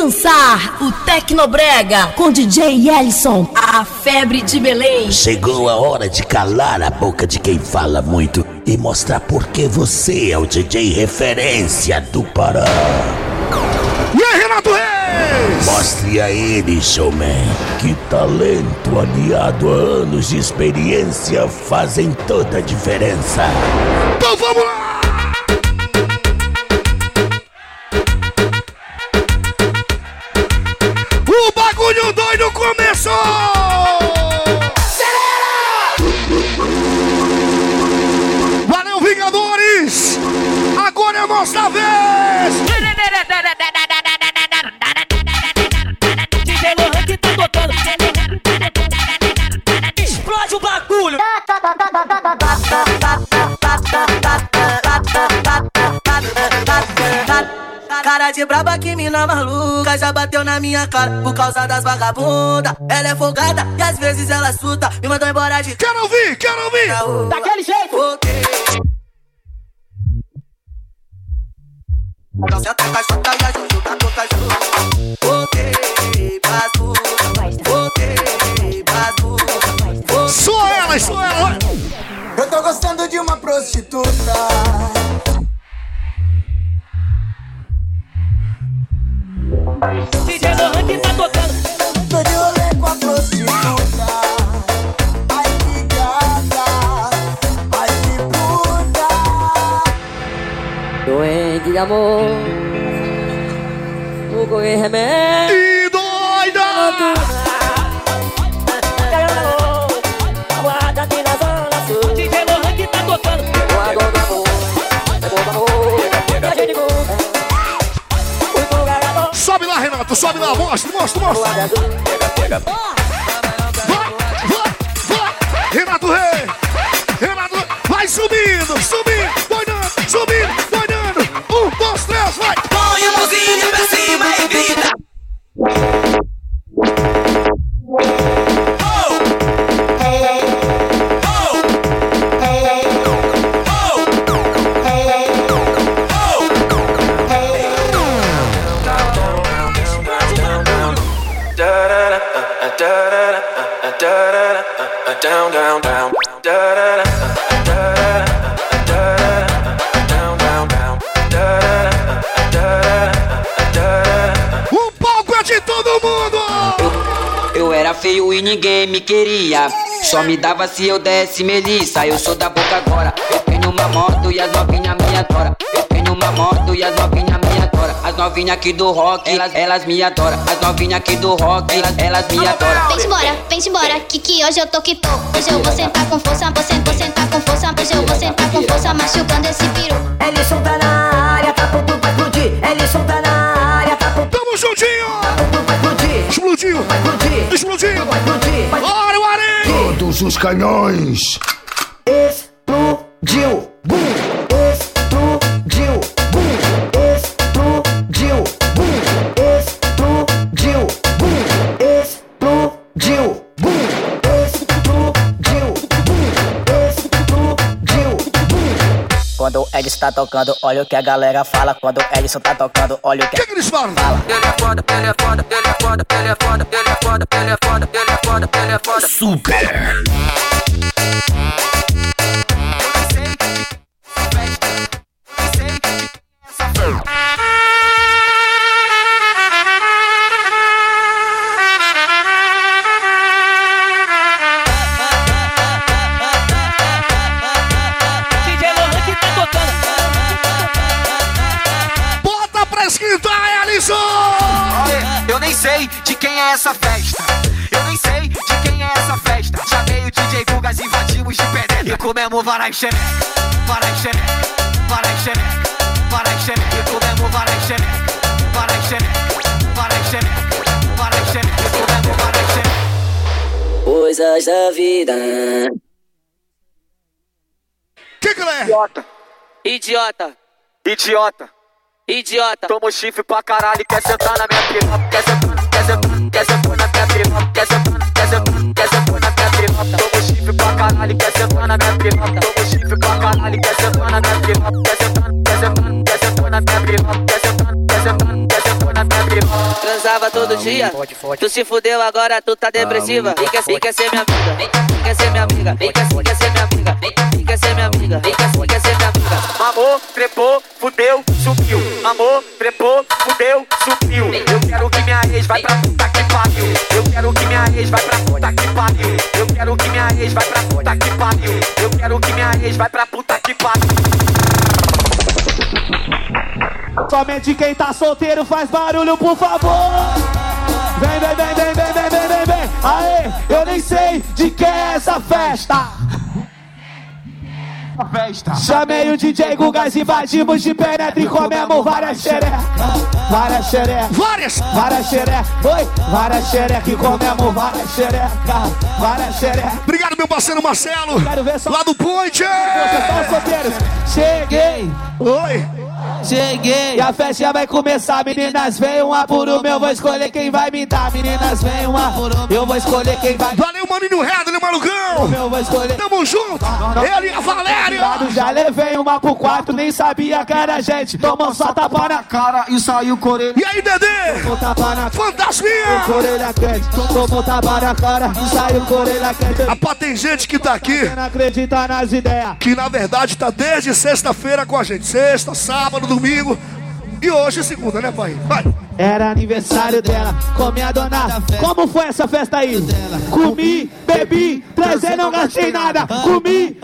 dançar o Tecnobrega com DJ Ellison, a febre de Belém. Chegou a hora de calar a boca de quem fala muito e mostrar por que você é o DJ referência do Pará. E aí, Renato Reis? Mostre a ele, showman, que talento aliado a anos de experiência fazem toda a diferença. Então vamos lá! Nossa vez! DJ Lohan que tá tocando. Explode o bagulho. Cara de braba que mina maluca já bateu na minha cara por causa das vagabunda. Ela é folgada e às vezes ela suta me mandou embora de Quero ouvir, quero ouvir! Daquele jeito! Ok. Não senta com a chota e a Juju tá cachorro. Ok, passo. Ok, passo. Só ela, só ela! Eu tô gostando de uma prostituta. DJ Lohan que tá tocando. Tô de rolê com a prostituta. De amor Vou correr remédio E doida! Guarda aqui na zona sul DJ Lohan que tá tocando. Guarda do amor É bom do amor Pega pro gagador Sobe lá, Renato, sobe lá, mostra, mostra, mostra! Guarda azul e ninguém me queria. Só me dava se eu desse melissa. Eu sou da boca agora. Eu tenho uma moto e as novinhas me adoram. Eu tenho uma moto e as novinhas me adoram. As novinhas aqui do rock, elas, elas me adoram. As novinhas aqui do rock, elas, elas me adoram. Vem embora, vem embora, que que hoje eu tô que tô. Hoje eu vou sentar com força, vou sentar, vou sentar com força. Hoje eu vou sentar com força, machucando esse piru. Ellison tá na área Tá pronto pra explodir Ellison tá na área Tá pronto Tamo juntinho! pra explodir Explodiu! Vai explodir explodir Olha o areia! Todos os canhões! Edson tá tocando, olha o que a galera fala. Quando o Edson tá tocando, olha o O que, que eles falam? Ele é foda, ele é foda, ele é foda, ele é foda, ele é foda, ele é foda, ele é foda, ele é foda. Super! DJ nem sei de quem é essa festa. Eu nem sei de quem é essa festa. Chamei o DJ Gugas, invadimos de penetra. E comemos varai xereca, varai xereca, varai xereca, varai xereca. E comemos varai xereca, varai xereca, varai xereca, varai xereca. E comemos varai xereca. Coisas da vida Que que é? Idiota, Idiota idiota. Idiota. Toma chifre pra caralho, quer sentar na minha piroca, quer sentar, quer sentar, quer sentar na minha piroca, quer sentar, quer sentar, quer sentar na minha piroca. Toma chifre pra caralho, quer sentar na minha piroca, toma chifre pra caralho, quer sentar na minha piroca, quer sentar, quer sentar, quer sentar na minha piroca, quer sentar, quer sentar, Transava todo dia. Tu se fudeu agora, tu tá depressiva. Vem quer, vem quer ser minha amiga. Vem, quer ser minha amiga. Vem quer, ser minha amiga. Vem, quer ser minha amiga. Vem quer, ser minha amiga. Mamou, trepou, fudeu, subiu. Mamou, trepou, fudeu, subiu. Eu quero que minha ex vai pra puta que pariu. Eu quero que minha ex vai pra puta que pariu. Eu quero que minha ex vai pra puta que pariu. Eu quero que minha ex vai pra puta que pariu. Somente quem tá solteiro faz barulho, por favor. Vem, vem, vem, vem, vem, vem, vem, vem, vem. Aê, eu nem sei de que é essa festa. Chamei o DJ Gugas, invadimos de penetra e comemos várias xerecas. Várias xerecas. Várias! Várias xerecas. Oi, várias xerecas e comemos várias xerecas. Várias xerecas. Obrigado, meu parceiro Marcelo. Quero ver só Lá do Point. vocês os solteiros. Cheguei. Oi. Cheguei, e a festa vai começar. Meninas, vem uma por uma, eu vou escolher quem vai me dar. Meninas, vem uma por uma, eu vou escolher quem vai. Valeu, maninho Redley, malucão. Eu vou escolher. Tamo junto. Ele e a Valéria. Já levei uma pro quarto, nem sabia que era gente. Tomou só tapa na cara e saiu corelha. E aí, Dedê? Tomou tapa na Fantasminha. corelha quente. Tomou tapa na cara e saiu corelha quente. Rapaz, tem gente que tá aqui não acredita nas ideias. que na verdade tá desde sexta-feira com a gente. Sexta, sábado, domingo. E hoje segunda, né, pai? Vai. Era aniversário dela, com minha dona. Como foi essa festa aí? Comi, bebi, trazer não gastei nada. Comi,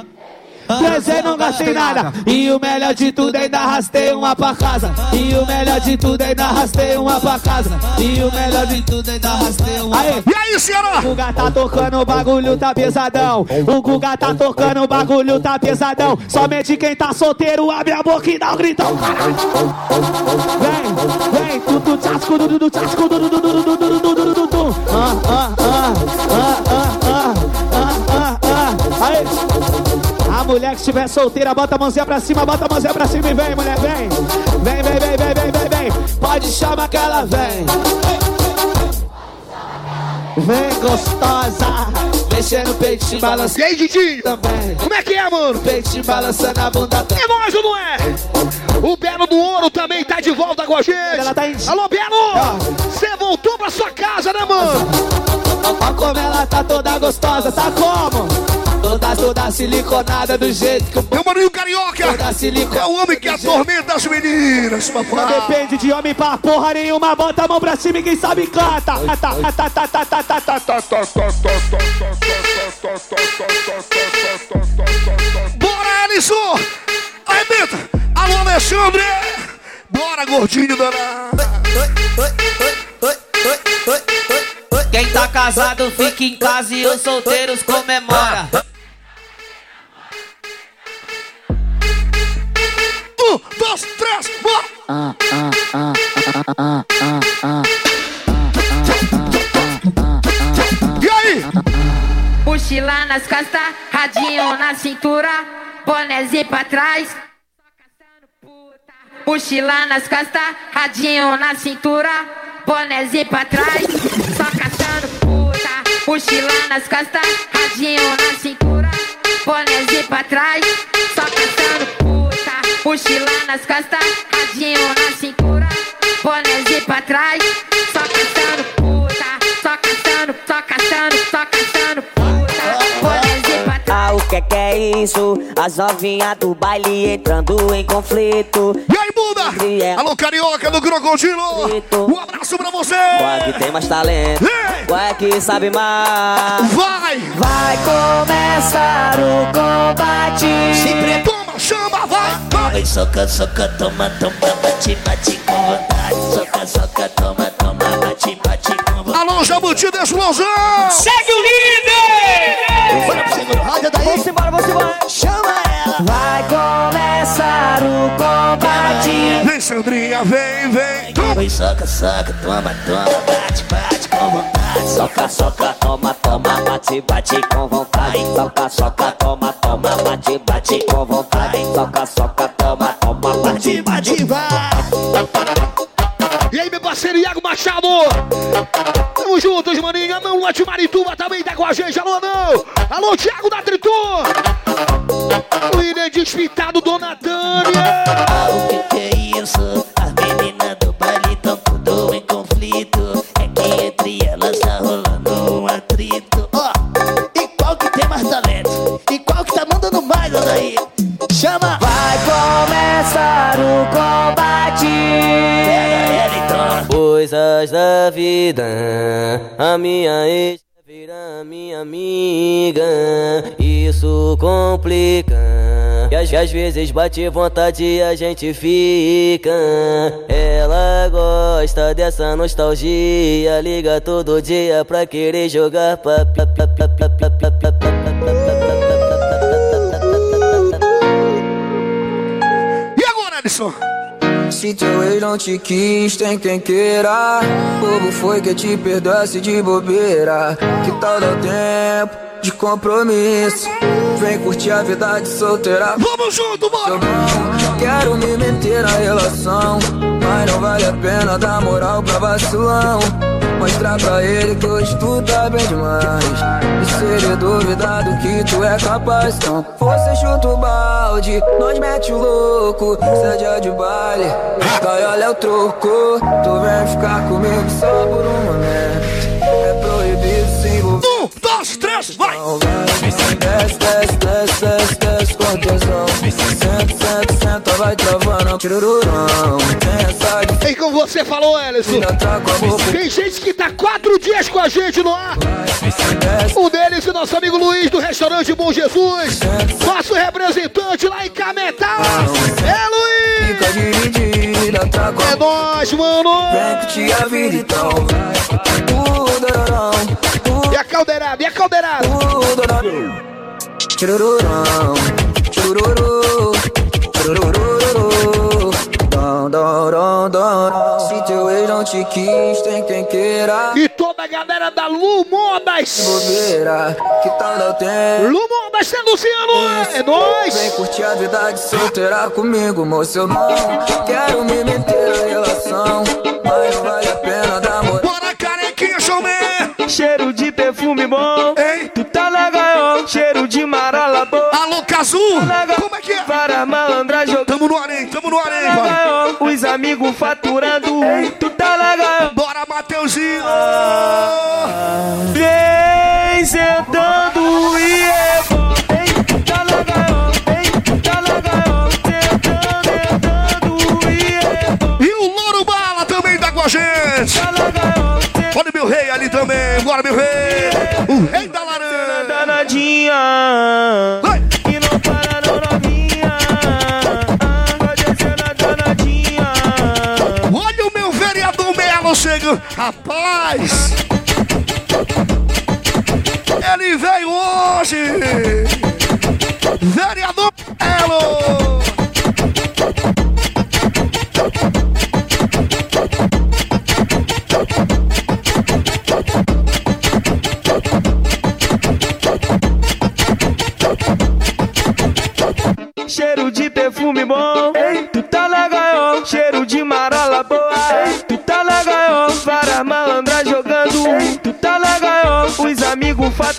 trazer não gastei nada. E o melhor de tudo ainda arrastei uma pra casa. E o melhor de tudo ainda arrastei uma pra casa. E o melhor de tudo ainda arrastei uma. Aê! E aí, Ceará? O Guga tá tocando, o bagulho tá pesadão. O Guga tá tocando, o bagulho tá pesadão. Somente quem tá solteiro abre a boca e dá um gritão. Vem, vem, tu tu tchasco, du du du tchasco, du du du du du du du du du du du. Ah, ah, ah, ah, ah, ah, ah, mulher que estiver solteira, bota a mãozinha pra cima, bota a mãozinha pra cima e vem, mulher, vem. Vem, vem, vem, vem, vem, vem, vem. Pode chamar que ela vem. Vem gostosa, mexendo o peito, balançando E aí, Didi? também. Como é que é, mano? Peito balançando a bunda também. É nóis ou não é? O Belo do Ouro também tá de volta com a gente. Ela tá em- Alô, Belo! Você voltou pra sua casa, né, mano? Olha como ela tá toda gostosa, tá como? Toda, toda siliconada do jeito que o Meu carioca é o homem que atormenta as meninas, papai. Não depende de homem pra porra nenhuma. Bota a mão pra cima e quem sabe canta. Bora, Alisson! Beto, Alô, Alexandre! Bora, gordinho da. Quem tá casado fica em casa e os solteiros comemora. Um, dois, três, bora! E aí? Mochila nas costas, radinho na cintura, bonézinho pra trás. Mochila nas costas, radinho na cintura, bonézinho pra trás. Só caçando puta. Mochila nas costas, radinho na cintura, bonézinho pra trás. Só caçando. Mochila nas costas, radinho na cintura, bonézinho pra trás. Só caçando puta. Só caçando, só caçando, só caçando puta. Bonézinho pra trás. Ah, o que que é isso? As novinhas do baile entrando em conflito. E aí, Buda? Alô, carioca do Crocodilo! Um abraço pra você! Qual é que tem mais talento? Ei! Qual é que sabe mais? Vai! Vai começar o combate. Sempre toma, chama, vai! vai. Soca, soca, toma, toma, bate, bate com vontade. Soca, soca, toma, toma, bate, bate com vontade. Alô, Jabuti da Explosão! Segue o líder! Roda daí. Vamos embora, vamos embora. Chama ela. Vai começar o combate. Vem, Sandrinha, vem, vem! Vai, soca, soca, toma, toma, bate, bate com vontade. Soca, soca, toma, toma, bate, bate com vontade. Soca, soca, toma, toma, bate, bate com vontade. Soca, soca, toma, toma, bate, bate, vai. E aí, meu parceiro Iago Machado! Tamo juntos, maninha. Não, Lua de Marituba também tá com a gente. Alô, não! Alô, Thiago da Triton! O William Despitado, Dona Tânia! Ah, o que que é isso? As da vida. A minha ex vira minha amiga, isso complica. E às, às vezes bate vontade e a gente fica. Ela gosta dessa nostalgia, liga todo dia pra querer jogar. E agora, Alisson? Se teu ex não te quis, tem quem queira. Bobo foi que te perdoasse de bobeira. Que tal dar tempo de compromisso? Vem curtir a vida de solteira. Vamos junto, bora! Quero me meter na relação, mas não vale a pena dar moral pra vacilão. Mostrar pra ele que hoje tu tá bem demais. E se ele duvidar do que tu é capaz, então você chuta o balde, nós mete o louco. Seja de baile, cai olha o troco. Tu vem ficar comigo só por um momento. Um, dois, três, vai! Desce, desce, desce, desce, desce com tesão. Senta, senta, senta, vai travando, tirururão. Tem essa de E como você falou, Ellison, tem gente que tá quatro dias com a gente no ar. Um deles, o nosso amigo Luiz, do restaurante Bom Jesus. Nosso representante lá em Cametá. É, Luiz! É nóis, mano! Vem curtir a vida então, vai. E a caldeirada, e a caldeirada? tudorão. Tirururão, tirururu, tirurururu. Dom, dom. Se teu ex não te quis, tem quem queira. E toda a galera da Lu Modas. Bobeira, que tal dar tempo? Lu Modas, Zé Luciano, é nóis! Vem curtir a vida de solteira comigo, moço. Eu não quero me meter na relação, mas não vale a pena cheiro de perfume bom. Ei. Tu tá na gaiola, é cheiro de marala boa. Alô, Cazu! Tá Como é que é? Para malandra jogando. Tamo no arém, tamo no arém, tá gaiola, é Os amigos faturando. Ei. Tu tá na gaiola. É Bora, Mateuzinho! Ah, vem sentando e tá tá rebola. Tá gente também, bora meu rei! O rei da laranja! danadinha. Vai! E não para não novinha. Danadinha. Olha o meu vereador Melo chegando! Rapaz! Ele veio hoje! Vereador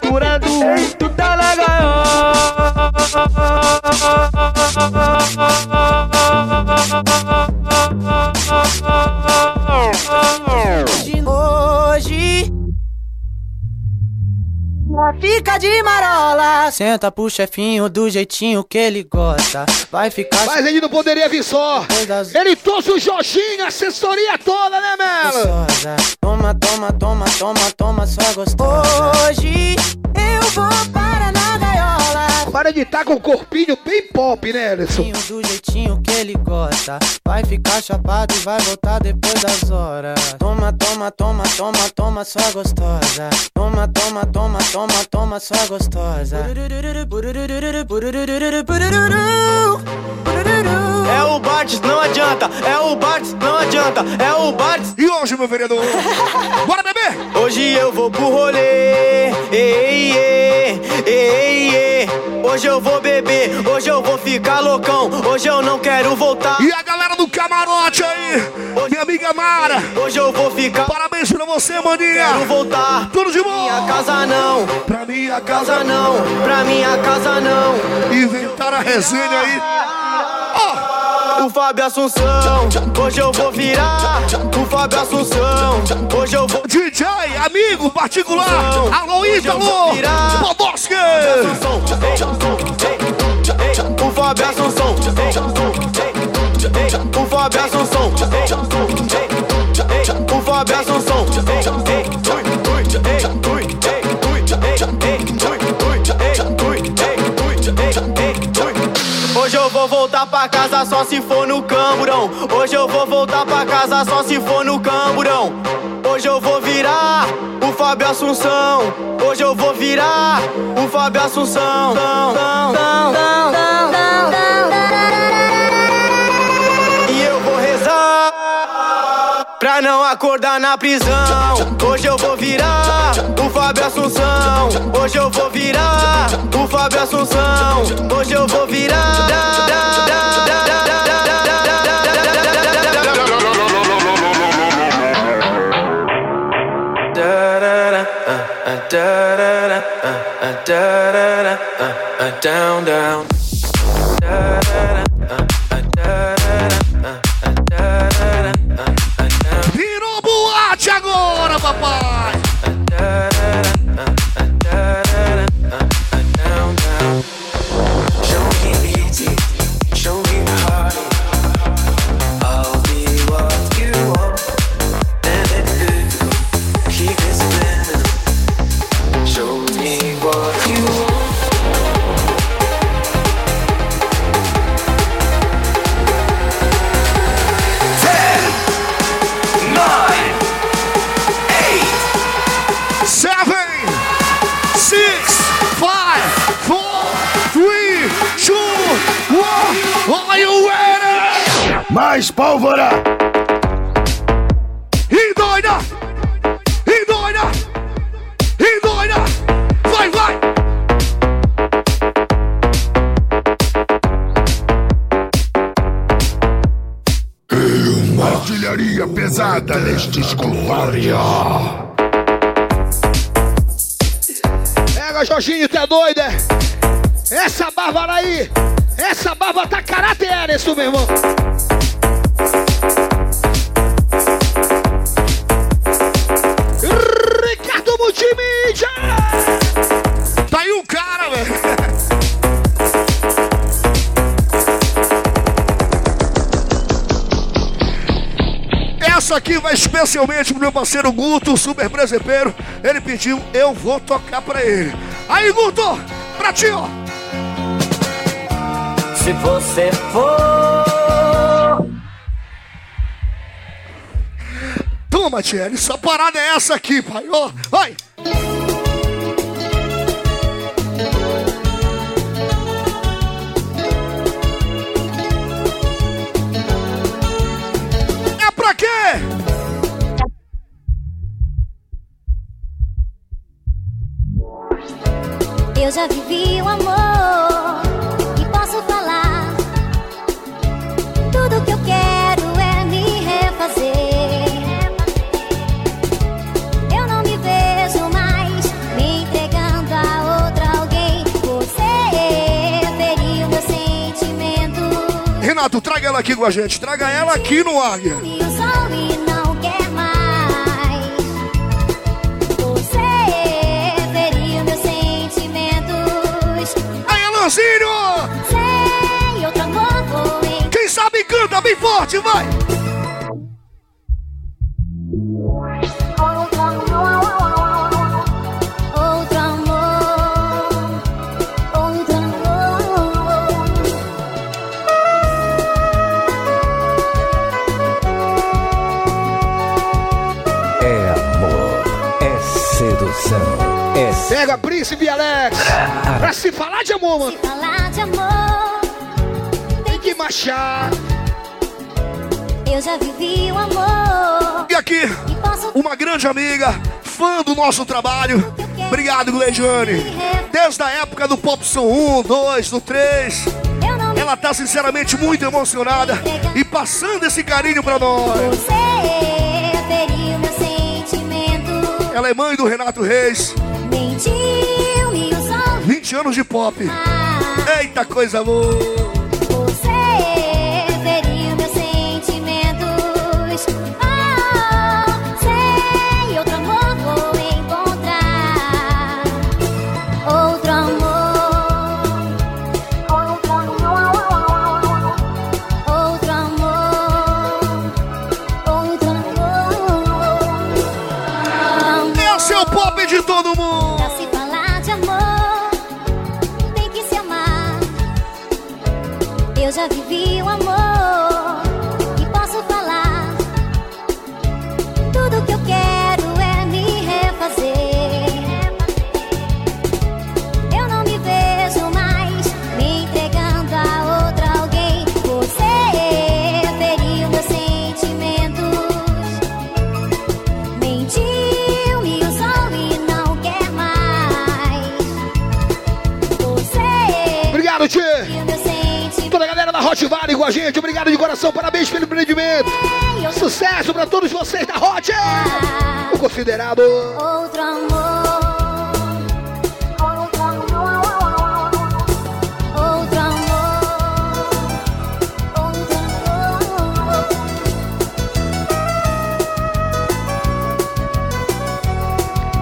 cintura do um, tu tá na gaiola. Hoje, fica de maravilha. Senta pro chefinho do jeitinho que ele gosta. Vai ficar Mas ele não poderia vir só! das Ele trouxe o Jorginho, assessoria toda, né, Melo? Toma, toma, toma, toma, toma, só gostosa. Hoje eu vou para na gaiola. Para de estar com o corpinho bem pop, né, Ellison? Do jeitinho que ele gosta. Vai ficar chapado e vai voltar depois das horas. Toma, toma, toma, toma, toma, só gostosa. Toma, toma, toma, toma, toma, só gostosa. É o Bartz, não adianta. É o Bartz, não adianta. É o Bartz. E hoje, meu vereador? Bora, bebê! Hoje eu vou pro rolê. Ei, ei, ei, ei. Hoje eu vou beber. Hoje eu vou ficar loucão. Hoje eu não quero voltar. E a galera do camarote aí, minha amiga Mara. Hoje eu vou ficar. Parabéns pra você, maninha. Quero voltar. Tudo de bom. Minha casa não. Pra minha Casa casa não. Pra minha casa não. Inventaram a resenha aí. Ó, o Fábio Assunção. Hoje eu vou virar o Fábio Assunção. Hoje eu vou. DJ, amigo particular. Alô, Ítalo. Podoski. O Fábio Assunção. O Fábio Assunção. O Fábio Assunção. Casa só se for no camburão. Hoje eu vou voltar pra casa só se for no camburão. Hoje eu vou virar o Fábio Assunção. Hoje eu vou virar o Fábio Assunção. E eu vou rezar pra não acordar na prisão. Hoje eu vou virar o Fábio Assunção. Hoje eu vou virar o Fábio Assunção. Hoje eu vou virar. Down, down. Virou boate agora, papai. Mais pólvora! E doida! E doida! E doida! Vai, vai! Artilharia pesada neste escovária. Pega, Jorginho, é doido, é? Essa bárbara aí, essa barba tá caráter, isso, meu irmão. Aqui vai especialmente pro meu parceiro Guto, o super presepeiro. Ele pediu, eu vou tocar pra ele. Aí, Guto, pra ti, ó. Se você for. Toma, Thierry, essa parada é essa aqui, pai. Ó, vai. Ela aqui com a gente. Traga ela aqui no Águia. Aí, em Quem sabe canta bem forte, vai! Pega Príncipe Alex. Pra se falar de amor, mano. Falar de amor. Tem que marchar. Eu já vivi o amor. E aqui, uma grande amiga, fã do nosso trabalho. Obrigado, Gleidiane. Desde a época do Pop Som 1, 2, do 3. Ela tá sinceramente muito emocionada e passando esse carinho pra nós. Ela é mãe do Renato Reis. Mentiu, me usou. 20 anos de pop. Eita coisa boa. Todo mundo. Coração. Parabéns pelo empreendimento. Sucesso pra todos vocês da Hot. O considerado. Outro amor.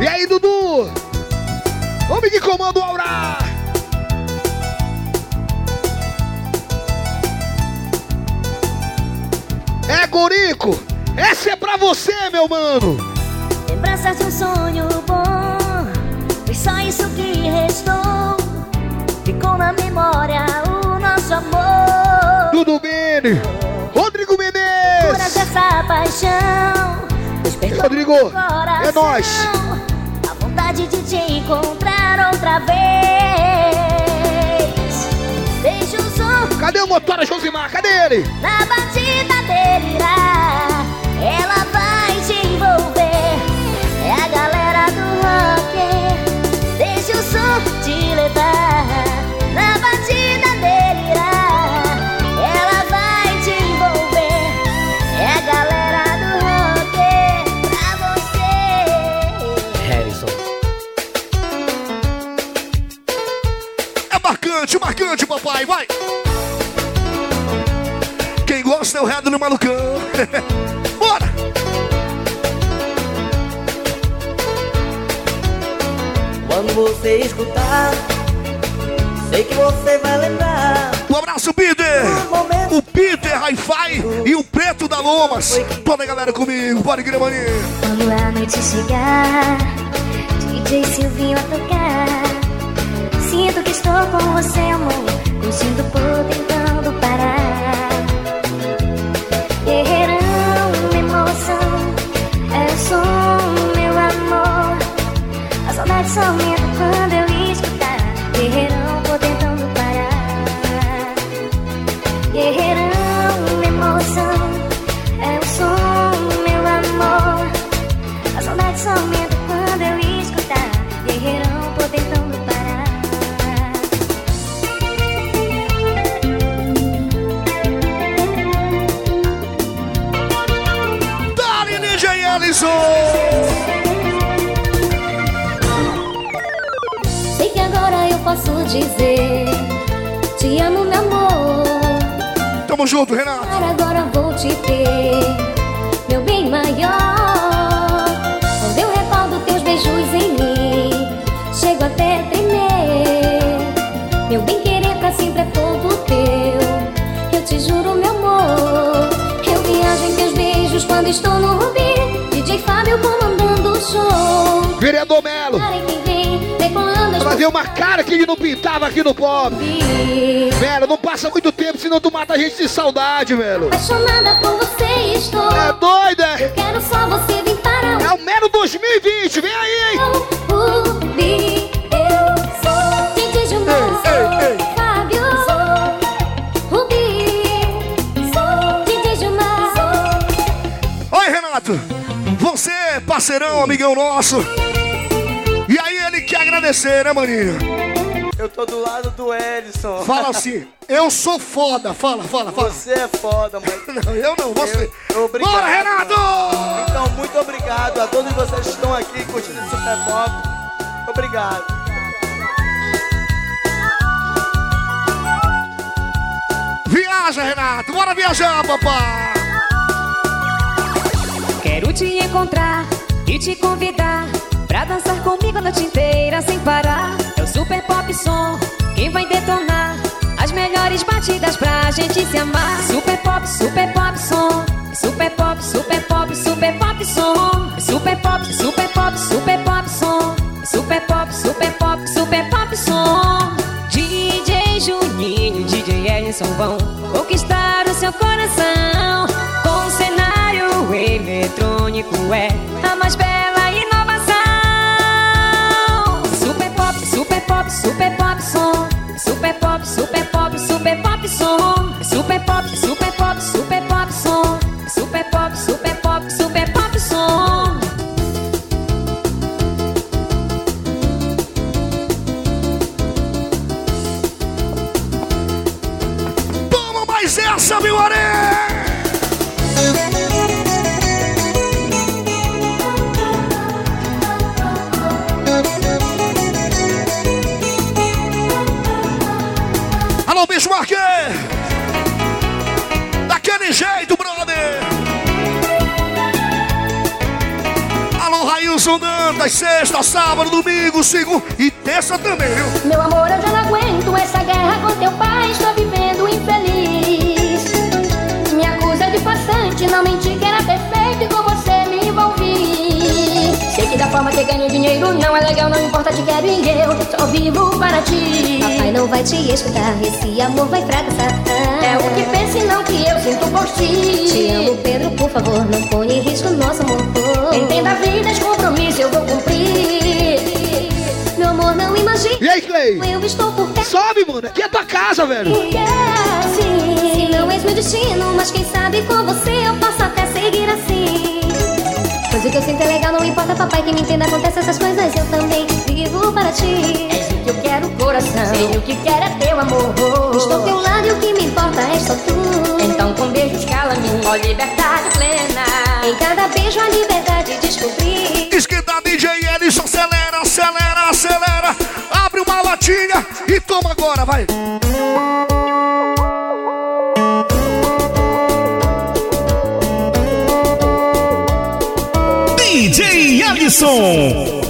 E aí, Dudu? Homem que comanda o Aura. Gorico. Essa é pra você, meu mano. Lembranças de um sonho bom. Foi só isso que restou. Ficou na memória o nosso amor. Dudu Bene. Rodrigo Menezes. essa paixão. Despertou Rodrigo, é nóis. A vontade de te encontrar outra vez. Beijos um Cadê o motora Josimar? Cadê ele? na batida dele irá. Ela vai te envolver. É a galera do rock. Deixa o som te levar. Na batida marcante, marcante, papai. Vai. Quem gosta é o redo no malucão. Bora. Quando você escutar, sei que você vai lembrar. Um abraço, Peter. O Peter Hi-Fi e o Preto da Lomas. Toda a galera comigo. Bora, igreja maninha. Quando a noite chegar, DJ Silvinho a tocar. Sinto que estou com você, amor. Curtindo por tentando parar. Guerreirão, emoção. É o meu amor. A saudade só Ellison. Sei que agora eu posso dizer: Te amo, meu amor. Tamo junto, Renato. Agora vou te ter, meu bem maior. Quando eu recordo teus beijos em mim, chego até a tremer. Meu bem querer pra sempre é todo teu. Eu te juro, meu amor. Eu viajo em teus beijos quando estou no. Fábio comandando o show. Vereador Melo. Fazer uma cara que ele não pintava aqui no pop. Melo, não passa muito tempo, senão tu mata a gente de saudade, Melo. Apaixonada por você estou. É doida? Eu quero só você vir para o É o Melo 2020, vem aí, hein? Rubi. Parceirão, amigão nosso. E aí ele quer agradecer, né, maninho? Eu tô do lado do Edson. Fala assim, eu sou foda. Fala, fala, fala. Você é foda, mas. Não, eu não, você. Eu- obrigado. Bora, Renato! Então, muito obrigado a todos vocês que estão aqui curtindo esse Super Pop. Obrigado. Viaja, Renato. Bora viajar, papai. Quero te encontrar e te convidar pra dançar comigo a noite inteira sem parar. É o super pop som, quem vai detonar as melhores batidas pra gente se amar. Super pop, super pop som, super pop, super pop, super pop som, super pop, super pop, super pop som, super pop, super pop, super pop som. DJ Juninho, DJ Ellison vão conquistar o seu coração eletrônico é a mais bela inovação. Super pop, super pop, super pop som. Sexta, sábado, domingo, segunda e terça também, viu? Meu amor, eu já não aguento essa guerra com teu pai. Estou vivendo infeliz. Me acusa de farsante, não menti que era perfeito e com você me envolvi. Sei que da forma que ganho dinheiro não é legal, não importa, te quero e eu só vivo para ti. Papai não vai te escutar, esse amor vai fracassar. É o que pensa e não que eu sinto por ti. Te amo, Pedro, por favor, não ponha em risco nosso amor. Entenda a vida, esse compromisso eu vou cumprir. Meu amor, não imagina. E aí, Clay? Eu estou por perto. Sobe, mano, aqui é tua casa, velho. Porque assim, se não és meu destino, mas quem sabe com você eu posso até seguir assim. Pois o que eu sinto é legal, não importa, papai, que me entenda, acontece essas coisas, eu também vivo para ti. És o que eu quero, coração, sei o que quero é teu amor. Estou ao teu lado e o que me importa é só tu. Então com beijos cala-me, ó liberdade plena. Em cada beijo a liberdade descobri. Esquenta DJ Ellison, acelera, acelera, acelera. Abre uma latinha e toma agora, vai. DJ Alisson.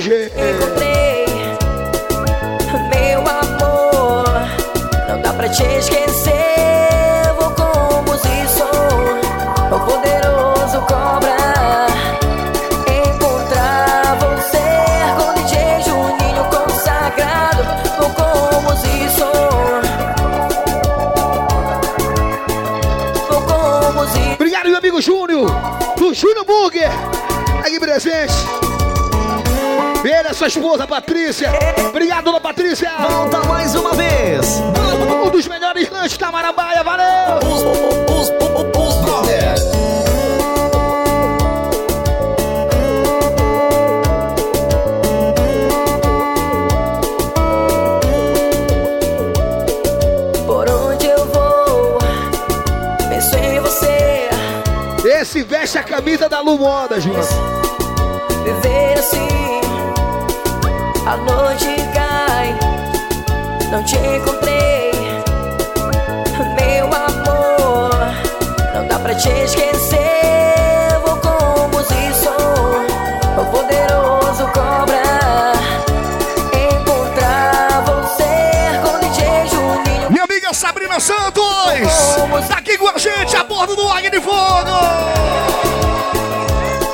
LG. Encontrei meu amor. Não dá pra te esquecer. Esposa, Patrícia. Obrigado, dona Patrícia. Volta mais uma vez. Um dos melhores lanches da Marambaia, valeu! Os, brothers. Por onde eu vou, penso em você. Esse veste a camisa da Lu Moda, João. Viver assim, Não te encontrei, meu amor. Não dá pra te esquecer. Vou com música o poderoso cobra. Encontrar você com DJ Juninho. Minha amiga Sabrina Santos. Tá aqui com a gente a bordo do Águia de Fogo.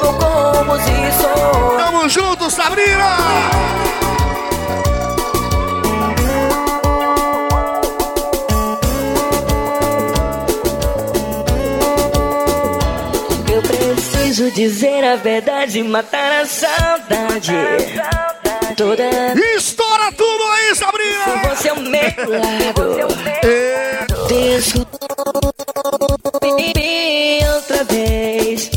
Vou com música Tamo junto, Sabrina. Preciso dizer a verdade, matar a saudade. Toda Estoura tudo aí, Sabrina! você ao meu lado. É. Desculpe outra vez.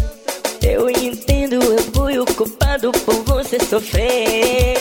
Eu entendo, eu fui o culpado por você sofrer.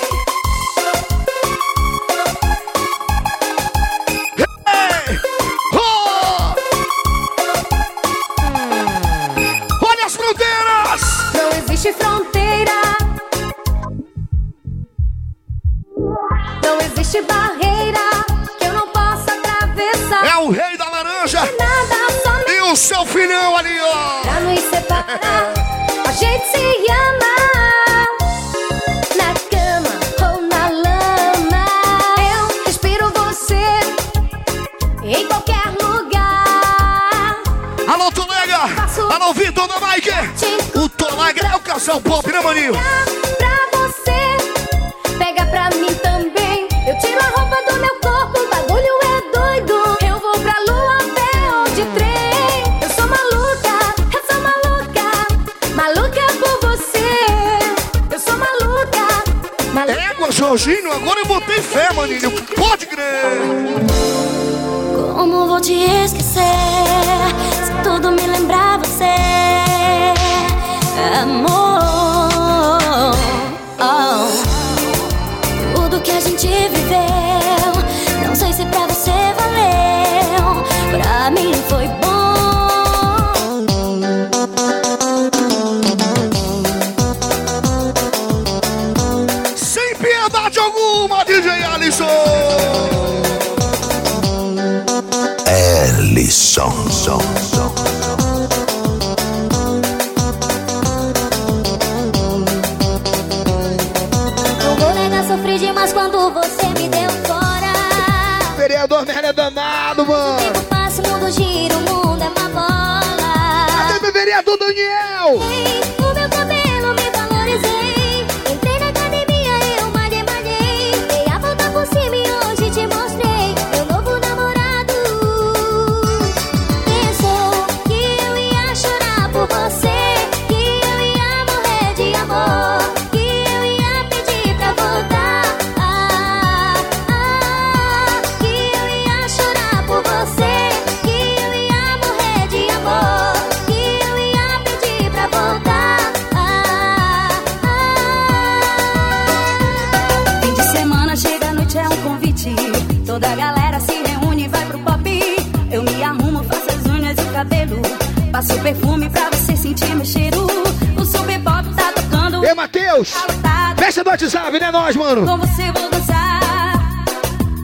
é nós, mano. Com você vou dançar.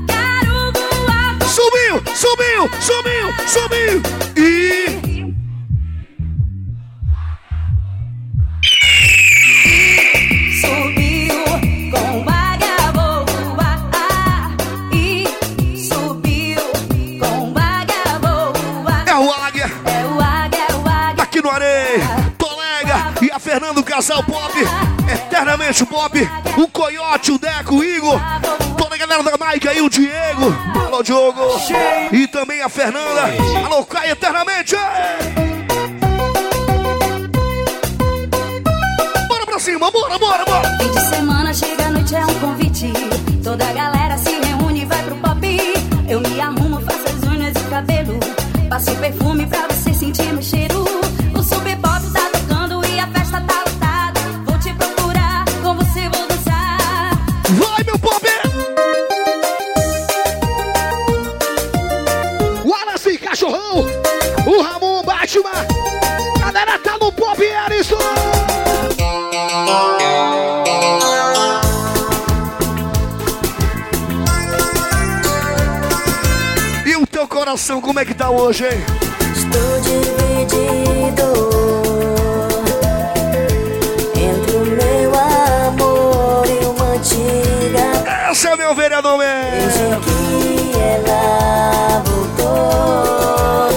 Quero voar. Subiu, subiu, subiu, subiu. Diogo. E também a Fernanda. Alô, seu coração, como é que tá hoje, hein? Estou dividido entre o meu amor e uma antiga. Esse é meu vereador mesmo. que ela voltou.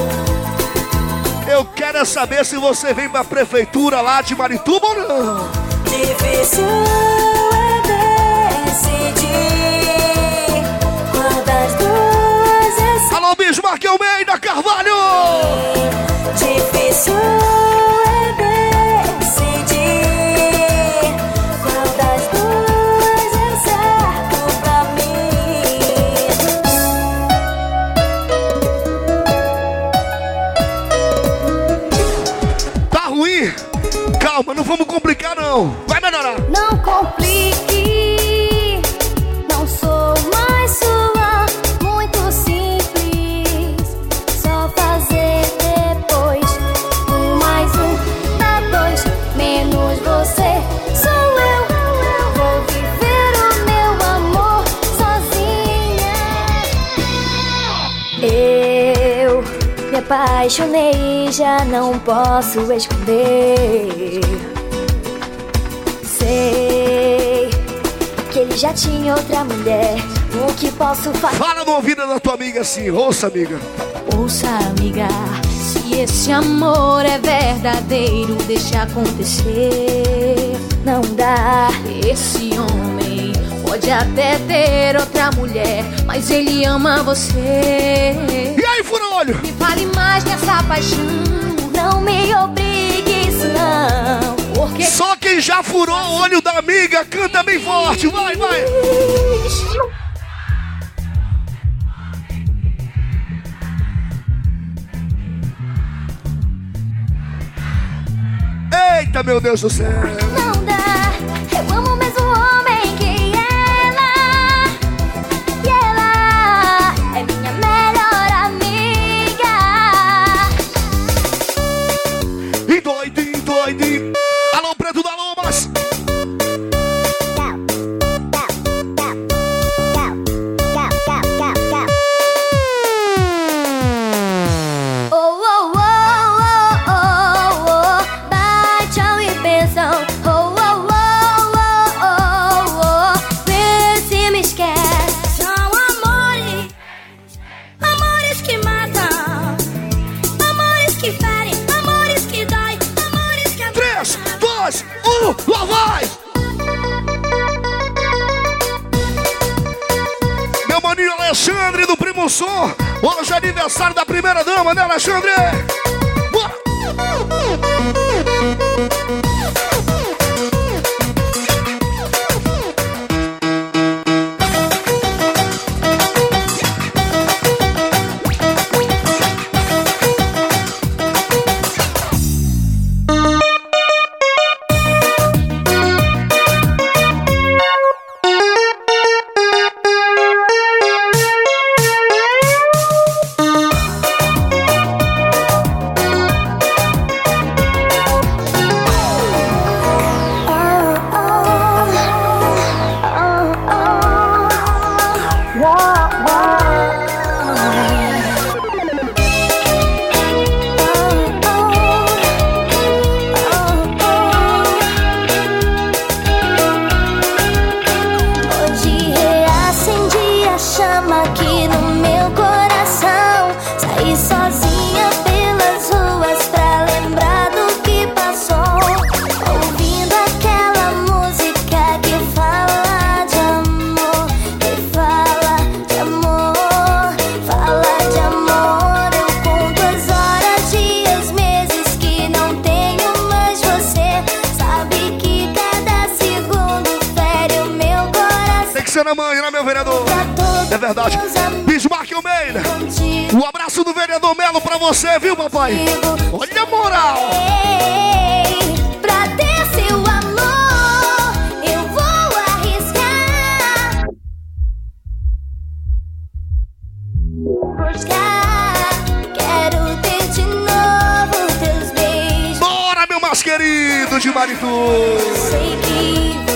Eu quero é saber se você vem pra prefeitura lá de Marituba ou não. Difícil. Mark Almeida Carvalho! Difícil é decidir duas certo pra mim. Tá ruim? Calma, não vamos complicar não. apaixonei e já não posso esconder. Sei que ele já tinha outra mulher. O que posso fazer? Fala no ouvido da tua amiga assim, ouça, amiga. Ouça, amiga. Se esse amor é verdadeiro, deixa acontecer. Não dá. Esse homem pode até ter outra mulher, mas ele ama você. Fura-olho? Me fale mais dessa paixão, não me obrigue isso não. Porque Só quem já furou o olho da amiga canta bem forte, vai, vai. Eita, meu Deus do céu. Na mãe, né, meu vereador? É verdade. Bismarck Almeida. Um abraço do vereador Melo pra você, viu, papai? Olha a moral. Pra ter seu amor, eu vou arriscar. Buscar, quero ter de novo teus beijos. Bora, meu mais querido de Maritu. Sei que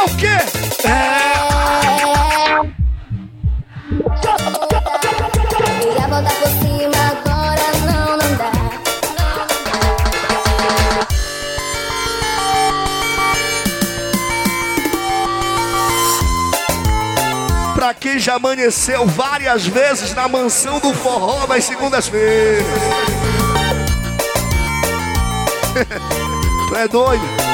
É o quê? É. Queria voltar por cima, agora não, não dá. Pra quem já amanheceu várias vezes na mansão do forró nas segundas-feiras. tu é doido?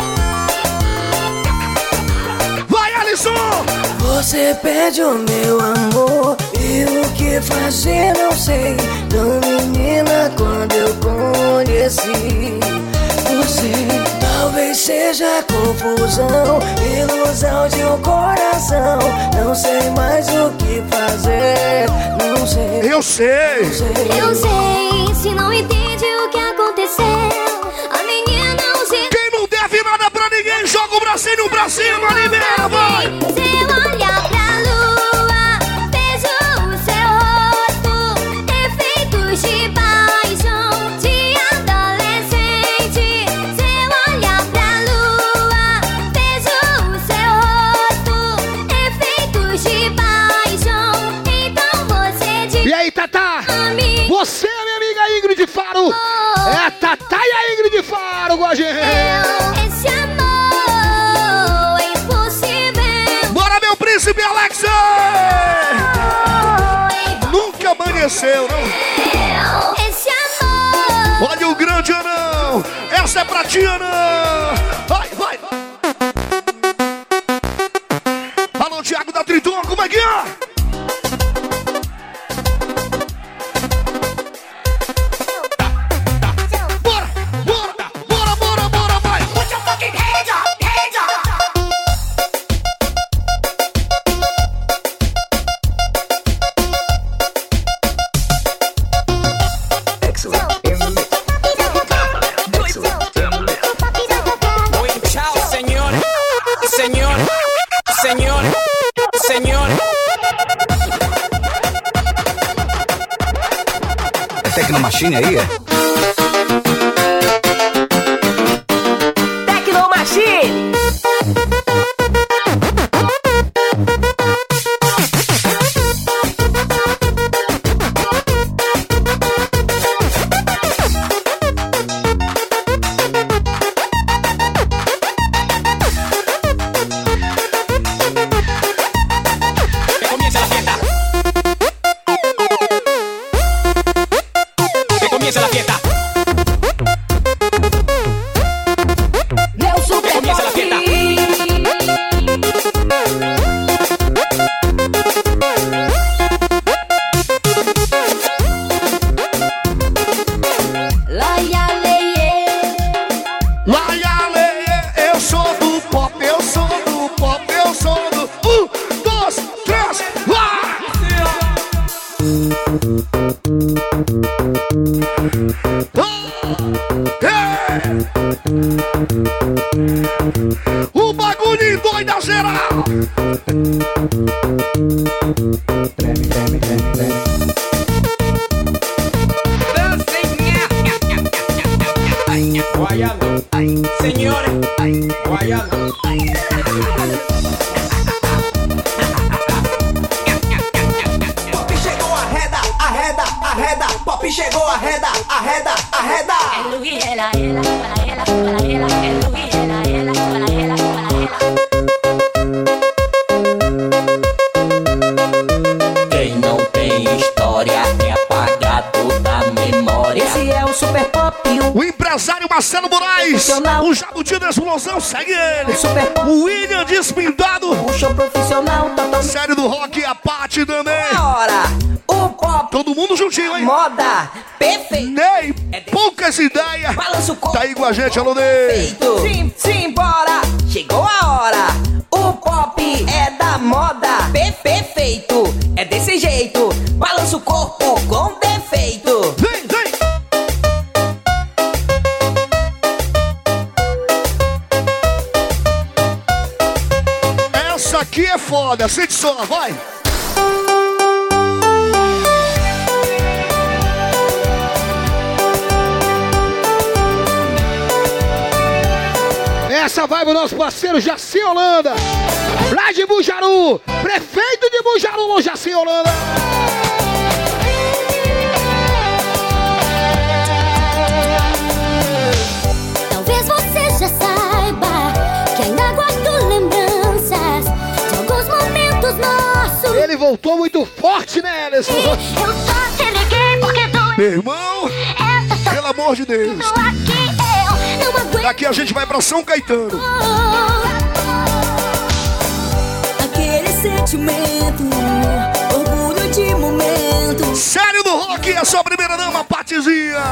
Alisson! Você pede o meu amor e o que fazer não sei. Não, menina, quando eu conheci você, talvez seja confusão, ilusão de um coração. Não sei mais o que fazer, não sei. Eu sei! Eu sei, se não entende joga o bracinho pra cima, libera, vai! Amanheceu, não? Esse amor. Olha o grande anão! Essa é pra ti, anão! Vai, Tecnomachine aí, é? William Despintado, O show profissional total. série do rock, a Paty também. Hora. O pop. Todo mundo juntinho, hein? Moda. Perfeito. Ney, poucas ideias. Balança o corpo. Tá aí com a gente, alô Ney. Sim, sim, bora. Chegou a hora. O pop é da moda. Pe- Perfeito. É desse jeito. Balança o corpo com foda, sente só, vai. Essa vai pro nosso parceiro Jaci Holanda. Lá de Bujaru, prefeito de Bujaru, Lojaci Holanda. Nossos. Ele voltou muito forte, né, Ellison? Eu só te liguei porque doeu. Meu irmão, pelo amor de Deus. Aqui. Daqui a gente vai pra São Caetano. Aquele sentimento, orgulho de momento. Sério do rock, a sua primeira dama, Patizinha.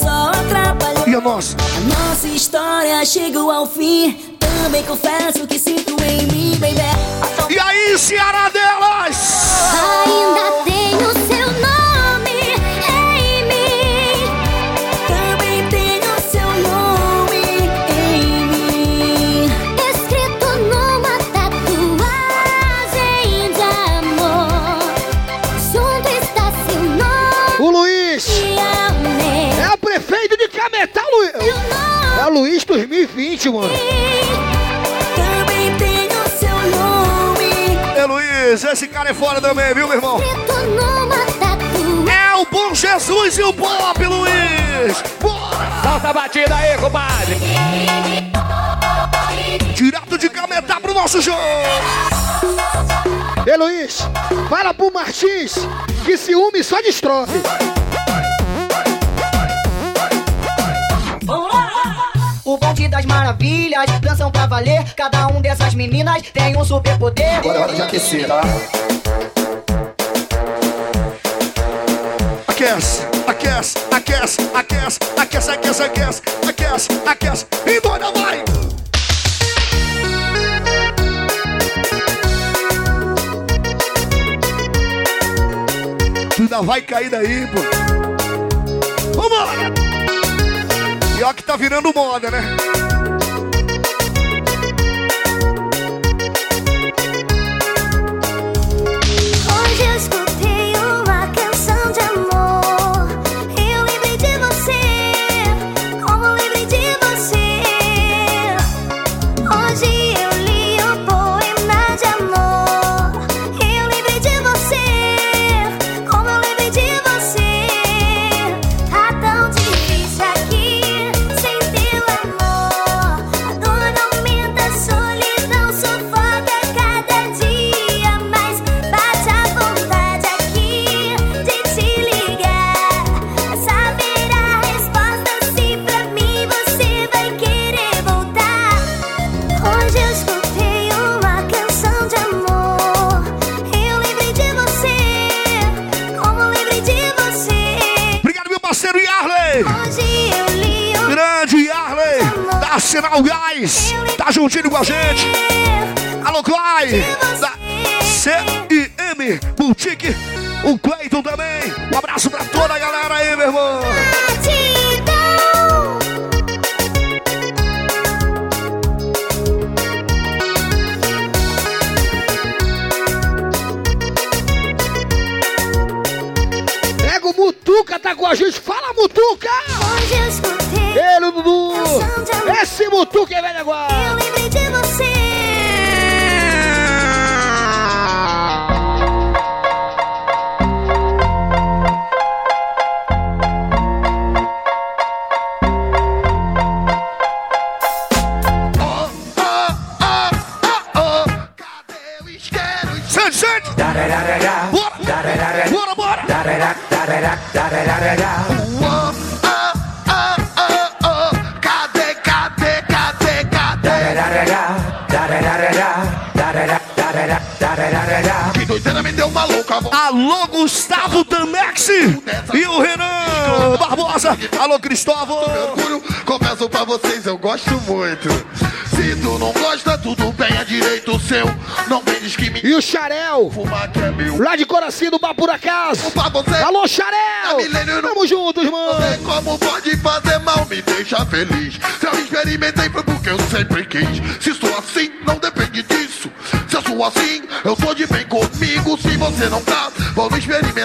Só atrapalhou. E a nossa? A nossa história chegou ao fim. Também confesso que sinto em mim, baby. E aí, Ceará delas? Ainda tenho seu nome Luiz 2020, mano. Também tenho seu nome. É Luiz, esse cara é fora também, viu, meu irmão? É o Bom Jesus e o Pop, Luiz. Bora! Solta a batida aí, compadre. Direto de Cametá pro nosso show. Ei, Luiz, fala pro Martins que ciúme só destrói. Das maravilhas, dançam pra valer. Cada um dessas meninas tem um superpoder. Agora é hora de aquecer, tá? Aquece, aquece, aquece, aquece, aquece, aquece, aquece, aquece, aquece. E bora, vai! Tu ainda vai cair daí, pô. Vambora! Ó que tá virando moda, né? Sinal Gás! Tá juntinho com a gente! Alô, Clay! Da CIM Boutique! O Cleiton também! Um abraço pra toda a galera aí, meu irmão! Tu que vem agora! Alô, Cristóvão. Orgulho, confesso pra vocês, eu gosto muito. Se tu não gosta, tudo bem, é direito seu. Não vem que me E o Xarel, fumar que é meu. lá de Coracinho do Bar por Acaso. Pra você, Alô, é Xarel! milênio, Tamo juntos, irmão! sei como pode fazer mal, me deixa feliz. Se eu experimentei foi porque eu sempre quis. Se sou assim, não depende disso. Se eu sou assim, eu sou de bem comigo. Se você não tá, vamos experimentar.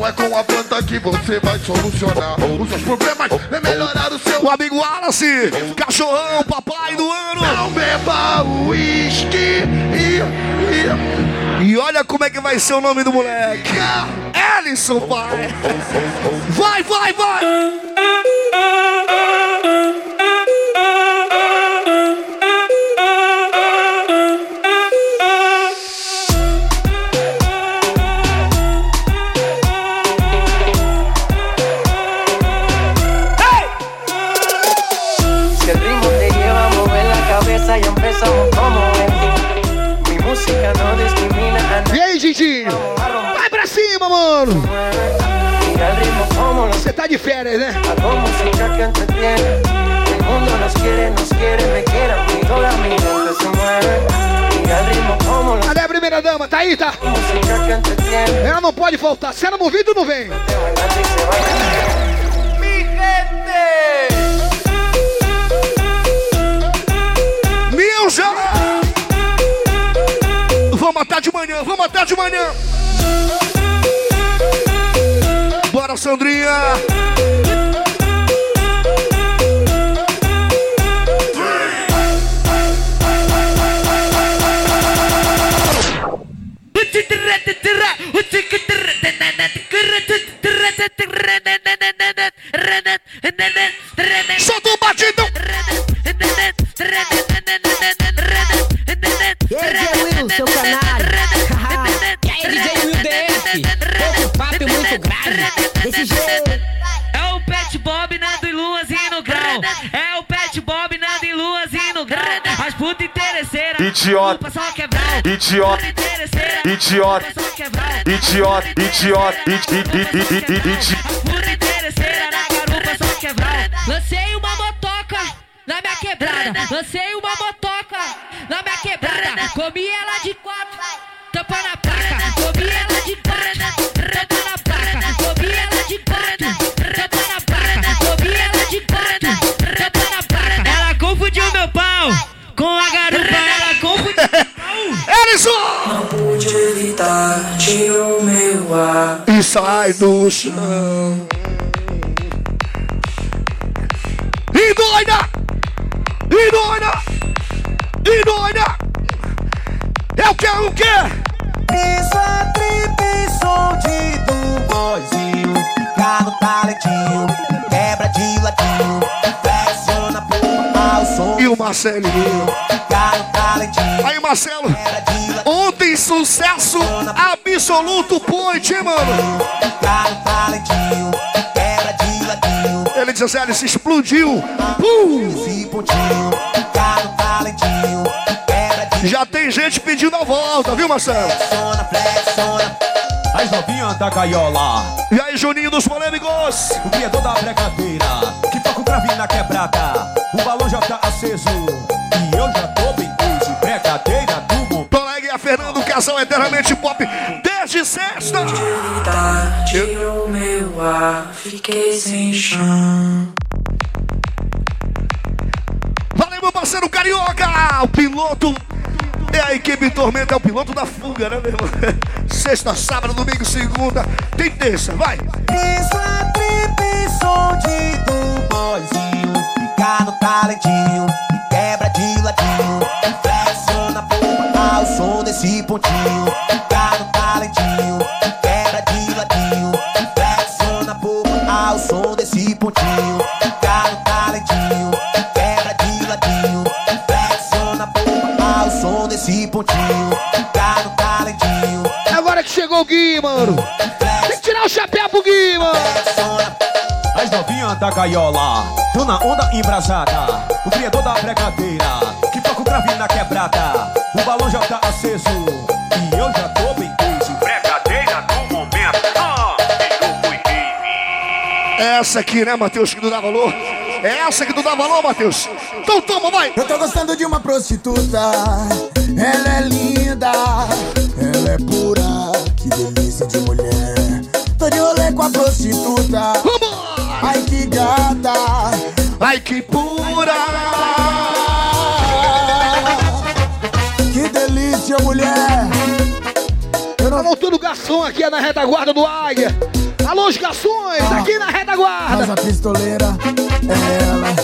Não é com a planta que você vai solucionar os seus problemas, é melhorar o seu. O amigo Wallace, cachorrão, papai do ano. Não beba uísque e, e. E olha como é que vai ser o nome do moleque. Ellison, pai. Vai, vai, vai. De férias, né? Hago música que entretiene. El mundo nos quiere, nos quiere, me quiere. Y toda mi gente se mueve. Mira el ritmo como lo Cadê a primeira dama? Tá aí, tá? música que entretiene. Ela não pode faltar. Se ela não vir, tu não vem. Mi gente. Milja! Vamos matar de manhã, vamos matar de manhã. Bora, Sandrinha. Solta o batidão. Idiota. Idiota. Idiota. Quebrar. Idiota, idiota, idiota, idiota. Sai do chão. E doida! E doida! E doida! É o que? É o que? Isso é trip, som de do boizinho. Fica no talentinho, quebra de ladinho. Flexiona por ao som. E o Marcelinho? Fica no talentinho. Aí, Marcelo. Sucesso absoluto point, hein, mano? Ele diz assim, ele se explodiu. Pum! Talentinho. Já tem gente pedindo a volta, viu, Marcelo? As novinhas da gaiola. E aí, Juninho dos polêmicos? O criador da brincadeira. Que toca o crave na quebrada. O balão já tá aceso. E eu já tô Fernando, casal eternamente pop. Desde sexta. Tirou meu ar, fiquei sem chão. Valeu, meu parceiro Carioca! O piloto é a equipe Tormenta, é o piloto da fuga, né, meu irmão? Sexta, sábado, domingo, segunda. Tem terça, vai! Isso é trip, som de do boizinho. Fica no talentinho, quebra de ladinho. Desse pontinho. Fica no talentinho, quebra de ladinho. Flexiona por ao som desse pontinho. Fica no talentinho, quebra de ladinho. Flexiona por ao som desse pontinho. Fica no talentinho. Agora que chegou o Gui, mano. Tem que tirar o chapéu pro Gui, mano. As novinhas da gaiola. Tô na onda embrasada. O criador da brincadeira. O crave na quebrada. O balão já tá aceso. E eu já tô bem crazy. Brincadeira do momento. Ah, Essa aqui, né, Matheus, que não dá valor? É essa que tu dá valor, Matheus? Então toma, vai! Eu tô gostando de uma prostituta. Ela é linda, ela é pura. Que delícia de mulher. Tô de rolê com a prostituta. Ai que gata. Ai que pura. Que delícia, mulher. Eu não... Alô, todo garçom aqui é na retaguarda do Águia. Alô, os garçons, aqui na Mas retaguarda. a pistoleira é ela.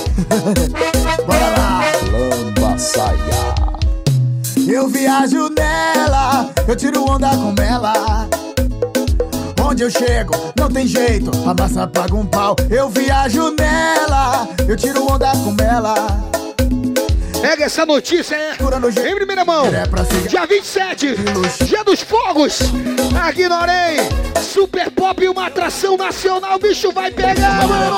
Bora lá. Lamba saia. Eu viajo nela, eu tiro onda com ela. Onde eu chego, não tem jeito, a massa paga um pau. Eu viajo nela, eu tiro onda com ela. Pega essa notícia, é. Em primeira mão. Dia 27, Dia dos Fogos. Aqui Orem. Super Pop, uma atração nacional. O bicho vai pegar, mano.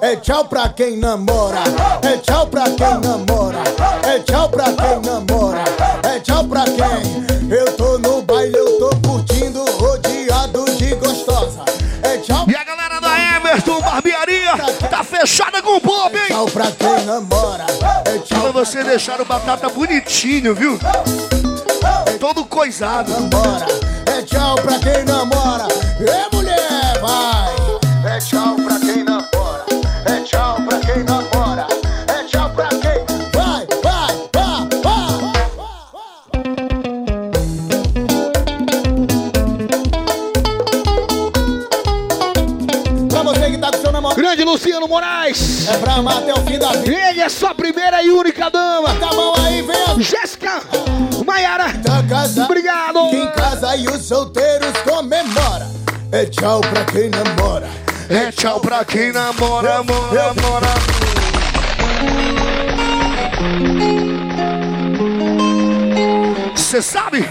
É tchau pra quem namora, é tchau pra quem namora, é tchau pra quem namora, é tchau pra quem. Eu tô no baile, eu tô curtindo, rodeado de gostosa. É tchau E a galera da Emerson Barbearia tá fechada com o pop, hein? Tchau pra quem namora, é tchau Pra você deixar o batata bonitinho, viu? Todo coisado. namora, é tchau pra quem namora. É mulher, vai. É tchau pra é tchau pra quem namora, é tchau pra quem vai, vai, vai, vai. Pra você que tá com seu namorado. Grande Luciano Moraes. É pra amar até o fim da vida. Ele é sua primeira e única dama. Tá mão aí, vem. Jéssica Maiara. Tá casado. Obrigado. Quem casa e os solteiros comemora. É tchau pra quem namora. É tchau pra quem namora, mora, mora. Você sabe?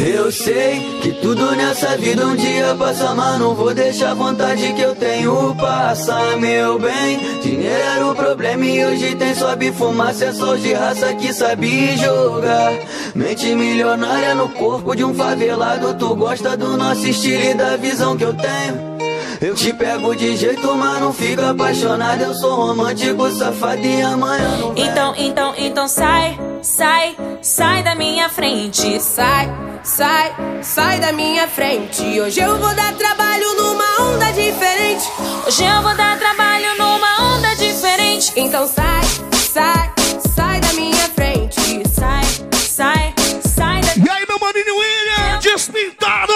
Eu sei que tudo nessa vida um dia passa, mas não vou deixar a vontade que eu tenho passar, meu bem. Dinheiro era o problema e hoje tem sobe fumaça, é só de raça que sabe jogar. Mente milionária no corpo de um favelado, tu gosta do nosso estilo e da visão que eu tenho. Eu te pego de jeito, mas não fica apaixonado. Eu sou romântico, safado e amanhã não. Então, então, então sai, sai, sai da minha frente. Sai, sai, sai da minha frente. Hoje eu vou dar trabalho numa onda diferente. Hoje eu vou dar trabalho numa onda diferente. Então sai, sai, sai da minha frente. Sai, sai, sai da E aí, meu maninho William, despintado!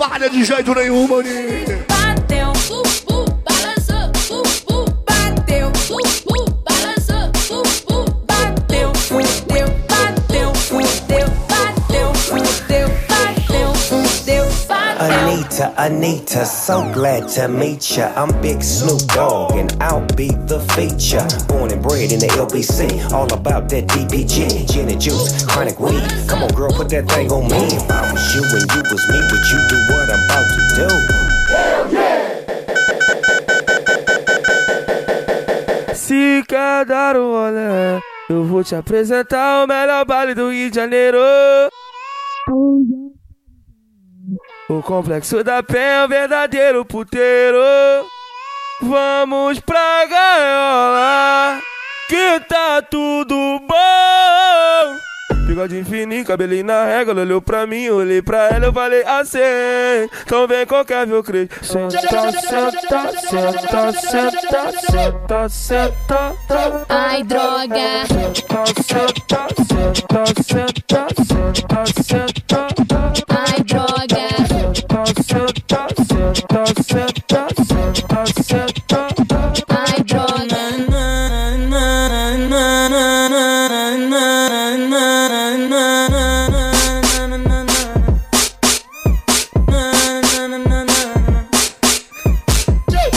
Falha de jeito nenhum, maninho. Anita, Anita, so glad to meet ya. I'm Big Snoop Dogg, and I'll be the feature. Born and bred in the LBC, all about that DPG, gin and juice, chronic weed. Come on, girl, put that thing on me. If I was you and you was me, would you do what I'm about to do? Se quer dar um rolê, eu vou te apresentar o melhor baile do Rio de Janeiro. O complexo da Penha é um verdadeiro puteiro. Vamos pra gaiola, que tá tudo bom. Bigode fininho, cabelinho na régua, ela olhou pra mim, olhei pra ela, eu falei assim. Então vem qualquer viu crê. Senta, senta, senta, senta, senta, senta. Ai, droga. Senta, senta, senta, senta, senta. Ai, droga.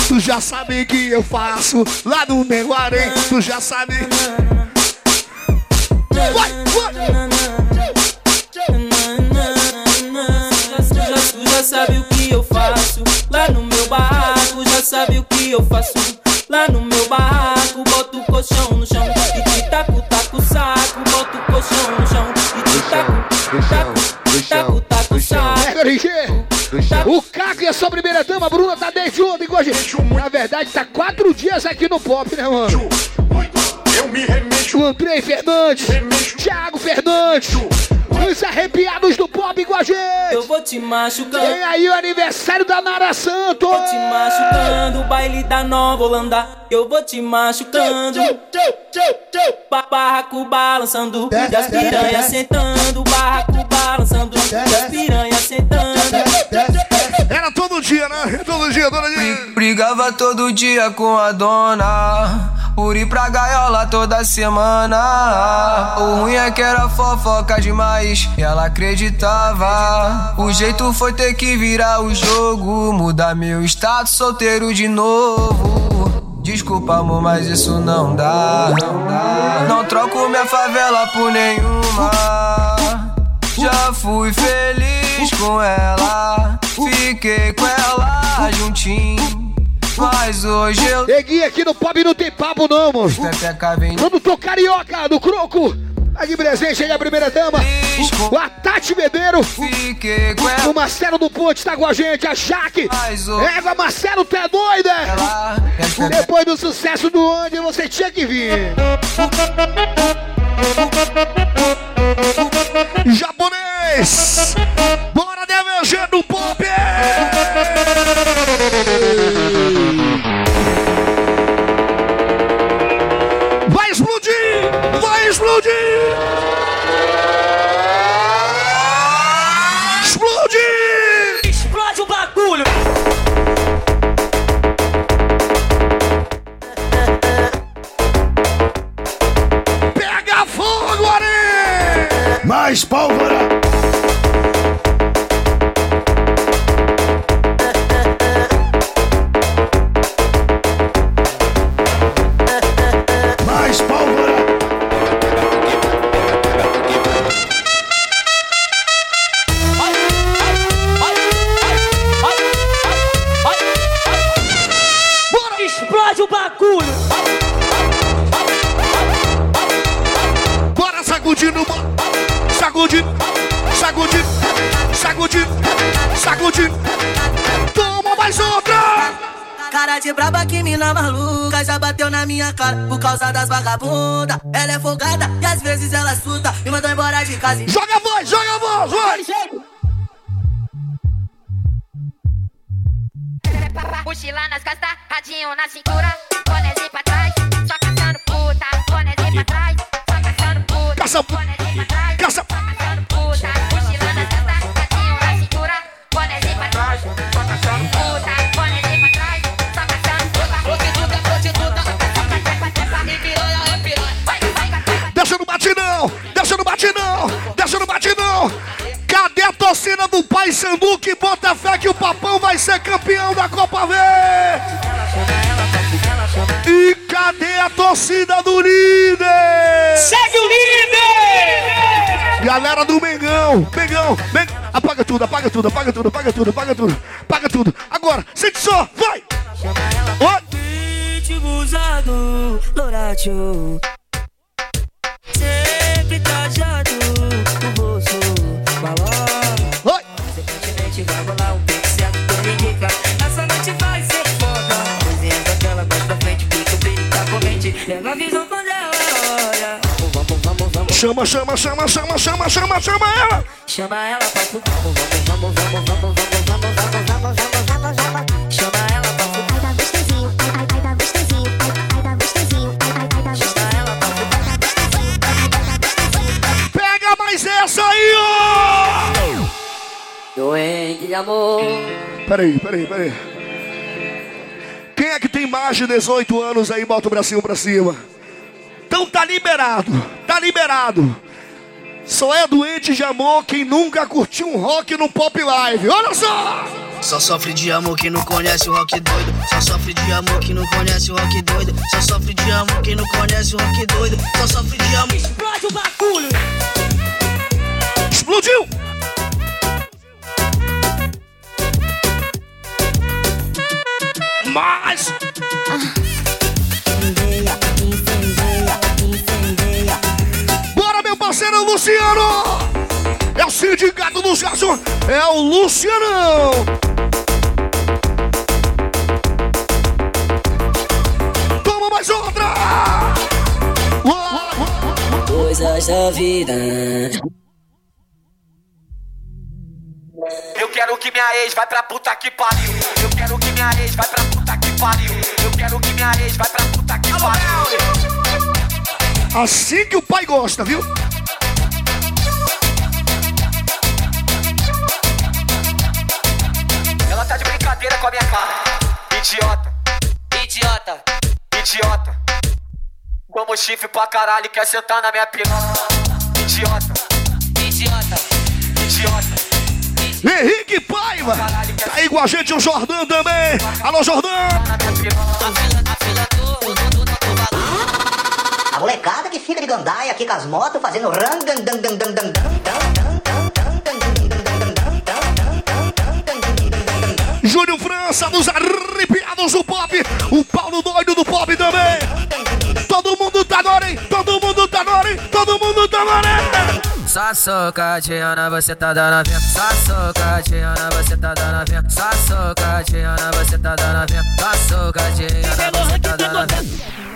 Tu já sabe que eu faço lá no meu arém. Tu já sabe. Eu faço lá no meu barraco. Boto o colchão no chão e te taco, taco o saco. Boto o colchão no chão e te taco, taco, taco, taco o saco. O Caco e a sua primeira dama, Bruna, tá desde ontem com a gente. Na verdade, tá quatro dias aqui no pop, né, mano? Eu me remexo. O Andrei Fernandes, Thiago Fernandes, os arrepiados do pop com a gente. Eu vou te machucando. Vem aí o aniversário da Nara Santos. Vou te machucando, o baile da Nova Holanda. Eu vou te machucando. Ba- Barraco balançando, e as piranhas sentando. Barraco balançando, e as piranhas sentando. Era todo dia, né? Todo dia, todo dia. Brigava todo dia com a dona. Por ir pra gaiola toda semana. O ruim é que era fofoca demais. E ela acreditava. O jeito foi ter que virar o jogo. Mudar meu status solteiro de novo. Desculpa, amor, mas isso não dá. Não, troco minha favela por nenhuma. Já fui feliz com ela. Fiquei com ela juntinho. Mas hoje eu. Neguinho aqui no pop não tem papo, não, mano. Quando tô carioca do Croco. Tá de presente aí a primeira dama. O a Tati Bebeiro. O Marcelo do Ponte tá com a gente. A Jaque. Égua, Marcelo, tu é doida? Depois do sucesso do Onde você tinha que vir. Japonês! Bora DVG do pop! útil. Sempre tá trajado o bolso valor. Oi! Consequentemente vai rolar um pique certo por indica. Essa noite ser foda. Coisinhas daquela, mais pra frente, pica o brilho da corrente. Leva quando ela olha. Chama, chama, chama, chama, chama, chama, chama ela. Chama ela pra tu. Vamos, vamos, vamos, vamos, vamos, vamos. De amor Peraí, peraí, peraí. Quem é que tem mais de 18 anos aí, bota o bracinho pra cima. Então tá liberado, tá liberado. Só é doente de amor quem nunca curtiu um rock no Pop Live. Olha só! Só sofre de amor quem não conhece o rock doido. Só sofre de amor quem não conhece o rock doido. Só sofre de amor quem não conhece o rock doido. Só sofre de amor. Explode o bagulho! Explodiu! Mais! Bora, meu parceiro Luciano! É o sindicato dos garçons. É o Lucianão. Toma mais outra. Coisas da vida. Eu quero que minha ex vai pra puta que pariu. Eu quero que minha ex vai pra puta que pariu. Eu quero que minha ex vai pra puta que pariu. Assim que o pai gosta, viu? Ela tá de brincadeira com a minha cara. Idiota, Idiota. idiota. Como chifre pra caralho, quer sentar na minha piroca. Idiota, Idiota. idiota. Henrique Paiva. Tá aí com a gente o Jordão também. Alô, Jordão. A molecada que fica de gandaia aqui com as motos fazendo Júnior França, dos arrepiados do pop. O Paulo doido do pop também. Todo mundo tá na? Todo Todo mundo tá hein? Só socadinha, você tá dando a vinha. Só socadinha, você tá dando a vinha. Só socadinha, você tá dando a vinha. Só socadinha, você tá dando.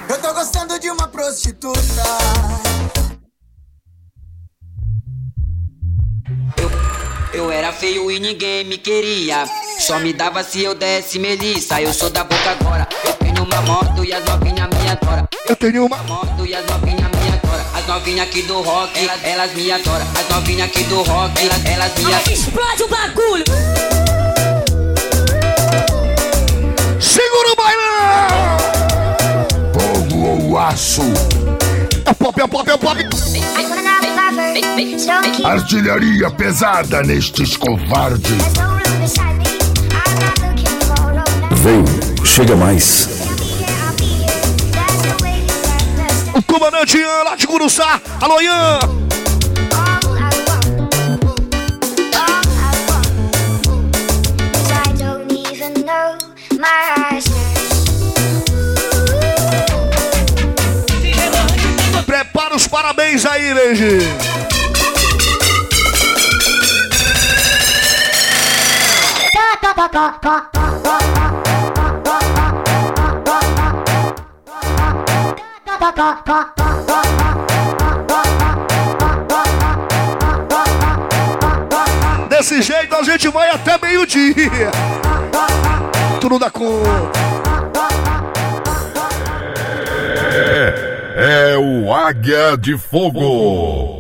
Eu tô gostando de uma prostituta. Eu era feio e ninguém me queria. Só me dava se eu desse melissa. Eu sou da boca agora. Eu tenho uma moto e as novinhas me adoram. Eu tenho uma moto e as novinhas me adoram. As novinhas aqui do rock, elas, elas me adoram. As novinhas aqui do rock, elas, elas me adoram. Explode o bagulho! Segura o bailão! Fogo ou aço? É pop, é pop, é pop. Artilharia pesada nestes covardes. Vem, chega mais. O comandante Ian lá de Curuçá. Alô, Ian. Prepara os parabéns aí, Leide. Desse jeito a gente vai até meio-dia. Tu não dá. É, é o Águia de Fogo.